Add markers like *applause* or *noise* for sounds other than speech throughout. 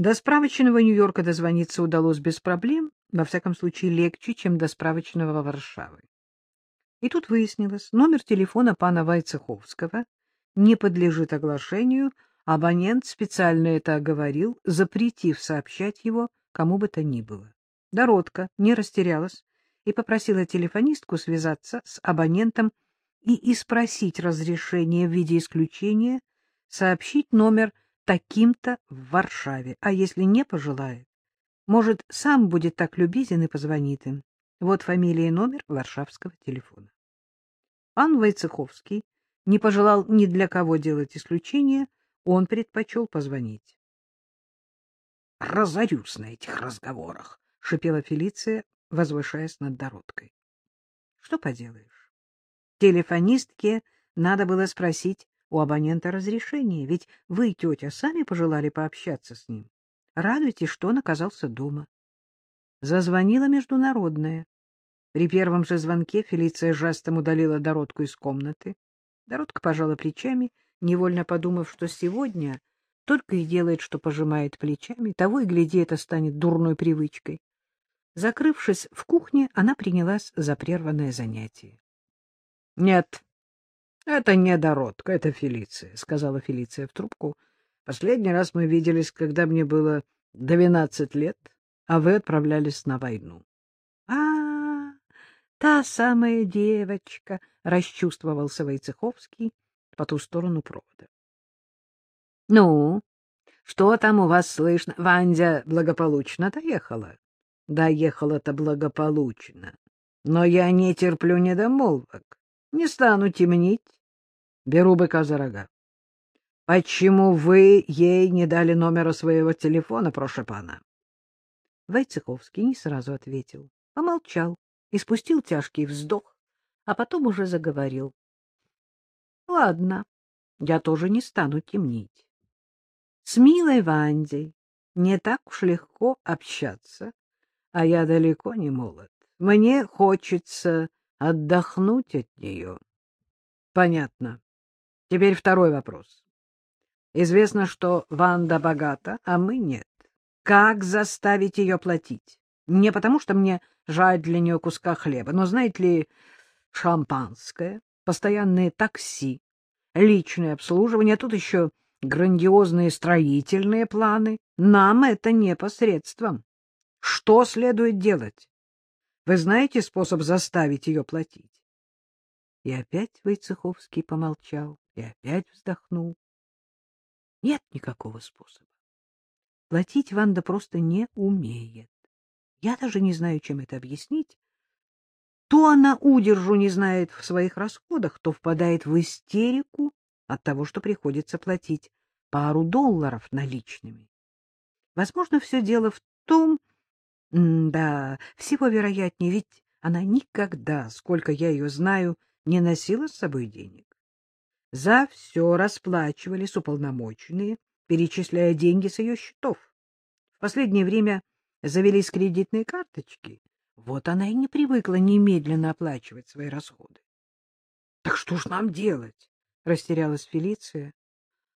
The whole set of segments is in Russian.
До справочного Нью-Йорка дозвониться удалось без проблем, во всяком случае легче, чем до справочного Варшавы. И тут выяснилось, номер телефона пана Войцеховского не подлежит оглашению, абонент специально это оговорил, запретив сообщать его кому бы то ни было. Доротка не растерялась и попросила телефонистку связаться с абонентом и и спросить разрешение в виде исключения сообщить номер таким-то в Варшаве, а если не пожелает, может, сам будет так любезен и позвонит им. Вот фамилия и номер варшавского телефона. Пан Войцеховский не пожелал ни для кого делать исключение, он предпочел позвонить. — Разорюсь на этих разговорах, — шипела Фелиция, возвышаясь над Дородкой. — Что поделаешь? Телефонистке надо было спросить у абонента разрешение, ведь вы, тетя, сами пожелали пообщаться с ним. Радуйтесь, что он оказался дома. Зазвонила международная. При первом же звонке Фелиция жестом удалила Дородку из комнаты. Дородка пожала плечами, невольно подумав, что сегодня только и делает, что пожимает плечами, того и гляди, это станет дурной привычкой. Закрывшись в кухне, она принялась за прерванное занятие. — Нет, — Это не Дородка, это Фелиция, — сказала Фелиция в трубку. — Последний раз мы виделись, когда мне было двенадцать лет, а вы отправлялись на войну. — А, та самая девочка, — расчувствовался Войцеховский по ту сторону провода. — Ну, что там у вас слышно? Вандя благополучно доехала? — Доехала-то благополучно. Но я не терплю недомолвок. Не стану темнить. Беру быка за рога. Почему вы ей не дали номера своего телефона, прошу пана? Войцеховский не сразу ответил. Помолчал и спустил тяжкий вздох, а потом уже заговорил. — Ладно, я тоже не стану темнить. С милой Вандой не так уж легко общаться, а я далеко не молод. Мне хочется отдохнуть от нее. Понятно. Теперь второй вопрос. Известно, что Ванда богата, а мы нет. Как заставить ее платить? Не потому, что мне жаль для нее куска хлеба, но, знаете ли, шампанское, постоянные такси, личное обслуживание, тут еще грандиозные строительные планы. Нам это непосредством. Что следует делать? Вы знаете способ заставить ее платить? И опять Войцеховский помолчал, и опять вздохнул. Нет никакого способа. Платить Ванда просто не умеет. Я даже не знаю, чем это объяснить. То она удержу не знает в своих расходах, то впадает в истерику от того, что приходится платить пару долларов наличными. Возможно, все дело в том, да, всего вероятнее, ведь она никогда, сколько я ее знаю, не носила с собой денег. За все расплачивались уполномоченные, перечисляя деньги с ее счетов. В последнее время завелись кредитные карточки. Вот она и не привыкла немедленно оплачивать свои расходы. — Так что ж нам делать? — растерялась Фелиция.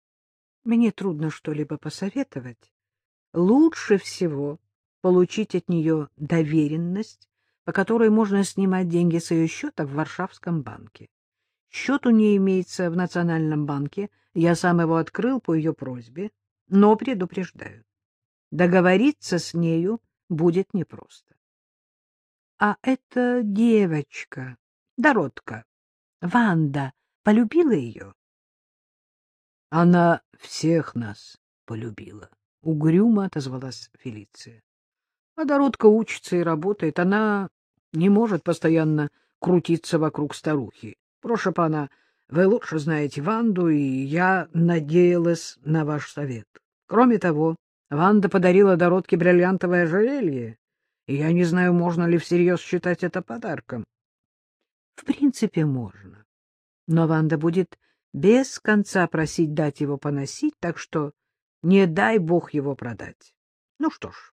— Мне трудно что-либо посоветовать. Лучше всего получить от нее доверенность, по которой можно снимать деньги с ее счета в Варшавском банке. Счет у нее имеется в Национальном банке, я сам его открыл по ее просьбе, но предупреждаю, договориться с нею будет непросто. А эта девочка, Доротка, Ванда, полюбила ее? Она всех нас полюбила, — угрюмо отозвалась Фелиция. А Доротка учится и работает. Она не может постоянно крутиться вокруг старухи. Прошу пана, вы лучше знаете Ванду, и я надеялась на ваш совет. Кроме того, Ванда подарила Доротке бриллиантовое ожерелье, и я не знаю, можно ли всерьез считать это подарком. В принципе, можно. Но Ванда будет без конца просить дать его поносить, так что не дай бог его продать. Ну что ж,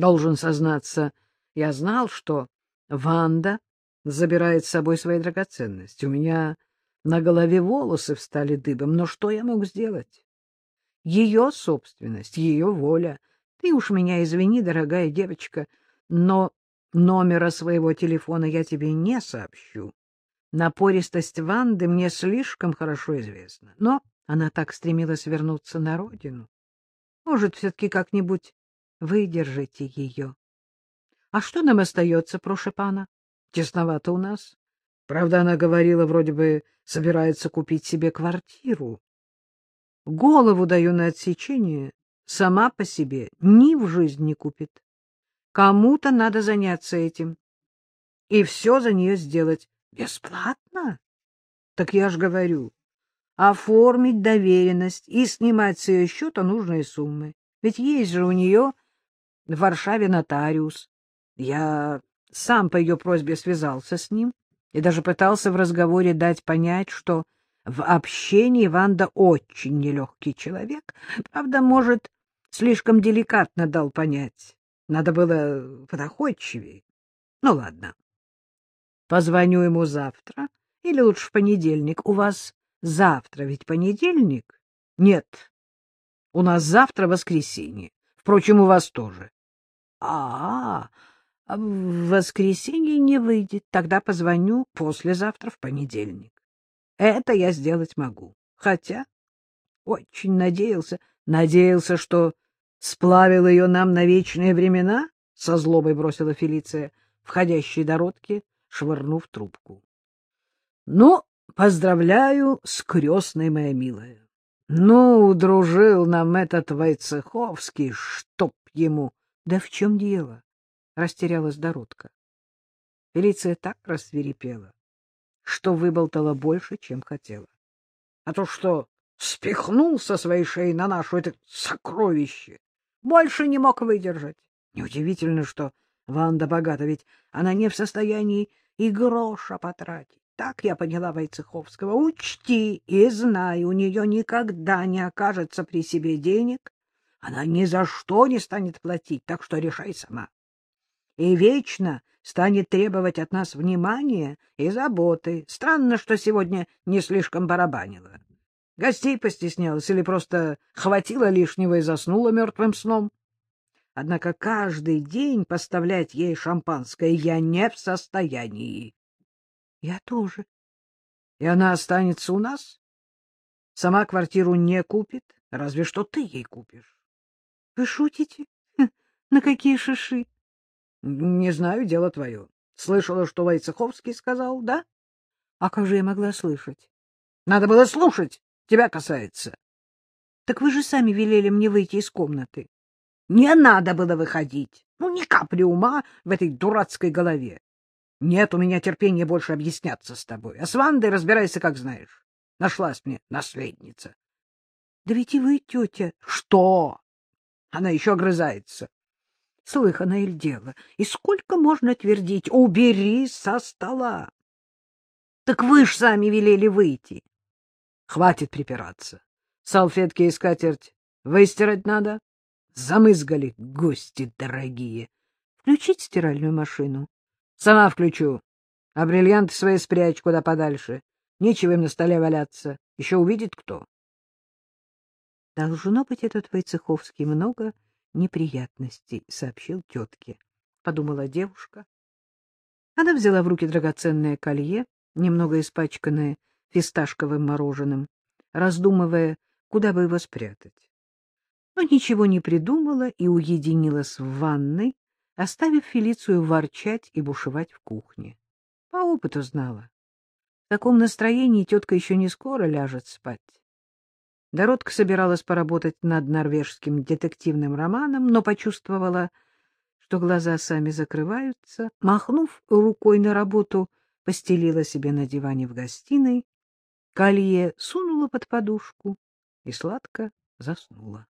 Должен сознаться, я знал, что Ванда забирает с собой свои драгоценности. У меня на голове волосы встали дыбом, но что я мог сделать? Ее собственность, ее воля. Ты уж меня извини, дорогая девочка, но номера своего телефона я тебе не сообщу. Напористость Ванды мне слишком хорошо известна, но она так стремилась вернуться на родину. Может, все-таки как-нибудь выдержите ее. А что нам остается, прошепана? Тесновато у нас. Правда, она говорила, вроде бы собирается купить себе квартиру. Голову даю на отсечение, сама по себе ни в жизнь не купит. Кому-то надо заняться этим и все за нее сделать. Бесплатно? Так я ж говорю, оформить доверенность и снимать с ее счета нужные суммы. Ведь есть же у нее в Варшаве нотариус. Я сам по ее просьбе связался с ним и даже пытался в разговоре дать понять, что в общении Ванда очень нелегкий человек. Правда, может, слишком деликатно дал понять. Надо было подоходчивее. Ну, ладно. Позвоню ему завтра или лучше в понедельник. У вас завтра ведь понедельник? Нет. У нас завтра воскресенье. Впрочем, у вас тоже. А, -а, а в воскресенье не выйдет. Тогда позвоню послезавтра в понедельник. Это я сделать могу. Хотя очень надеялся, надеялся, что сплавил ее нам на вечные времена, со злобой бросила Фелиция, входящей дородки, швырнув трубку. — Ну, поздравляю с крестной, моя милая. Ну, дружил нам этот Войцеховский, чтоб ему... Да в чем дело? — растерялась Дородка. Фелиция так рассверепела, что выболтала больше, чем хотела. А то что, спихнул со своей шеи на нашу это сокровище, больше не мог выдержать. Неудивительно, что Ванда богата, ведь она не в состоянии и гроша потратить. Так я поняла Войцеховского. Учти и знай, у нее никогда не окажется при себе денег. Она ни за что не станет платить, так что решай сама. И вечно станет требовать от нас внимания и заботы. Странно, что сегодня не слишком барабанила. Гостей постеснялась или просто хватило лишнего и заснула мертвым сном. Однако каждый день поставлять ей шампанское я не в состоянии. — Я тоже. — И она останется у нас? Сама квартиру не купит, разве что ты ей купишь. — Вы шутите? *laughs* На какие шиши? — Не знаю, дело твое. Слышала, что Войцеховский сказал, да? — А как же я могла слышать? — Надо было слушать, тебя касается. — Так вы же сами велели мне выйти из комнаты. — Не надо было выходить. Ну, ни капли ума в этой дурацкой голове. Нет у меня терпения больше объясняться с тобой. А с Вандой разбирайся, как знаешь. Нашлась мне наследница. — Да ведь и вы, тетя. — Что? Она еще огрызается. Слыхано или дело? И сколько можно твердить? Убери со стола! Так вы ж сами велели выйти. Хватит припираться. Салфетки и скатерть выстирать надо. Замызгали гости дорогие. Включить стиральную машину. Сама включу. А бриллианты свои спрячь куда подальше. Нечего им на столе валяться. Еще увидит кто. Должно быть, этот Войцеховский много неприятностей, — сообщил тетке. Подумала девушка. Она взяла в руки драгоценное колье, немного испачканное фисташковым мороженым, раздумывая, куда бы его спрятать. Но ничего не придумала и уединилась в ванной, оставив Фелицию ворчать и бушевать в кухне. По опыту знала. В таком настроении тетка еще не скоро ляжет спать. Доротка собиралась поработать над норвежским детективным романом, но почувствовала, что глаза сами закрываются. Махнув рукой на работу, постелила себе на диване в гостиной, колье сунула под подушку и сладко заснула.